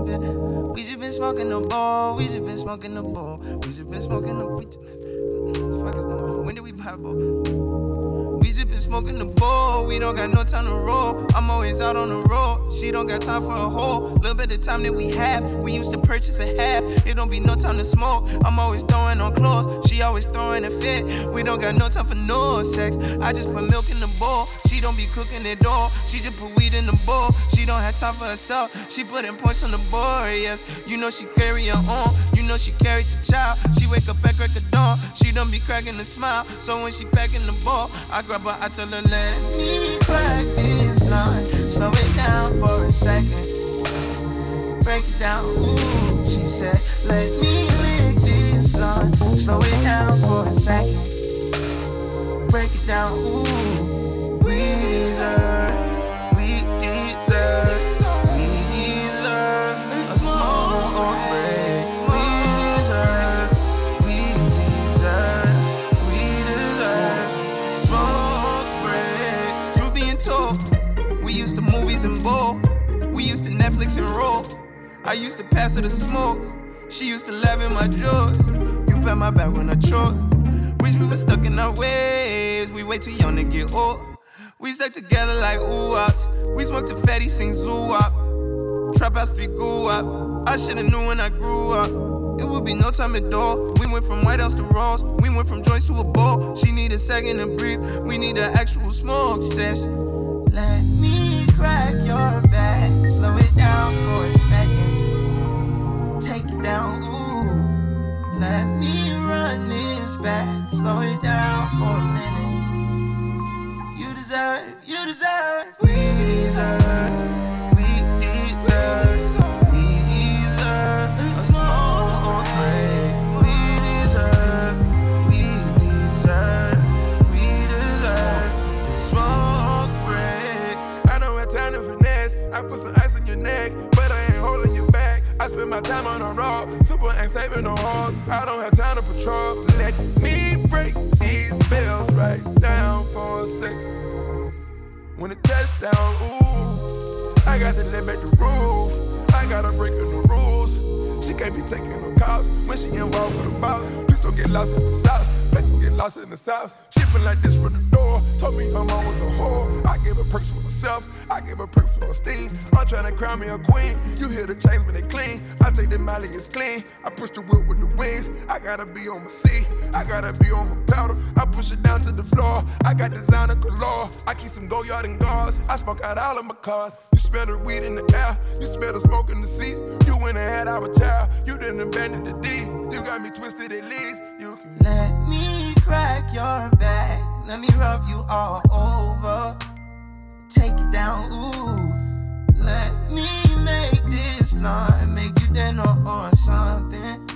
We just been smoking the ball. We just been smoking the ball. We just been smoking the. We just, the fuck is going on? When did we buy pop up? We just been smoking the ball. We don't got no time to roll. I'm always out on the road. She don't got time for a whole little bit of time that we have. We used to purchase a half. It don't be no time to smoke. I'm always throwing on clothes. She always throwing a fit. We don't got no time for no sex. I just put milk in the bowl. She don't be cooking it all. She just put weed in the bowl. She don't have time for herself. She putting points on the board. Yes, you know she carry her on. You know she carried the child. She wake up at crack of dawn. She don't be cracking a smile. So when she packing the ball, I grab her. I tell her let me crack this line. Slow it down for a second. Break it down. Ooh, she said let me lick this line. Slow it down for a second. Break it down. Ooh, and bowl. We used to Netflix and roll. I used to pass her the smoke. She used to laugh at my jokes. You pat my back when I choke. Wish we were stuck in our ways. We way too young to get old. We stuck together like ooh ops. We smoked to fatty, sing zoo wop. Trap house speak goo up. I shoulda knew when I grew up. It would be no time at all. We went from White House to Rolls. We went from joints to a bowl. She need a second to breathe. We need an actual smoke session. Let me crack your back. Slow it down for a second. Take it down, ooh. Let me run this back. Slow it down for a minute. You deserve, you deserve, we deserve. Spend my time on the road, super ain't saving no hoes. I don't have time to patrol. Let me break these bells right down for a second. When it touchdown, ooh, I got to back the roof. I gotta break the rules. She can't be taking no calls when she involved with a boss. Please don't get lost in the sauce. Please don't get lost in the sauce. Been like this from the door. Told me her mom was a whore. I gave her perks for herself. I gave her perks for her steam. I'm trying to crown me a queen. You hear the chains when they clean. I take the Molly, it's clean. I push the whip with the wings. I gotta be on my seat. I gotta be on my powder. I push it down to the floor. I got designer galore. I keep some Goyard and guards. I smoke out all of my cars. You smell the weed in the air. You smell the smoke in the seat. You went and had our child. You didn't abandon the D. You got me twisted at least. You can let me rub you all over. Take it down, ooh. Let me make this blunt, make you dinner or something.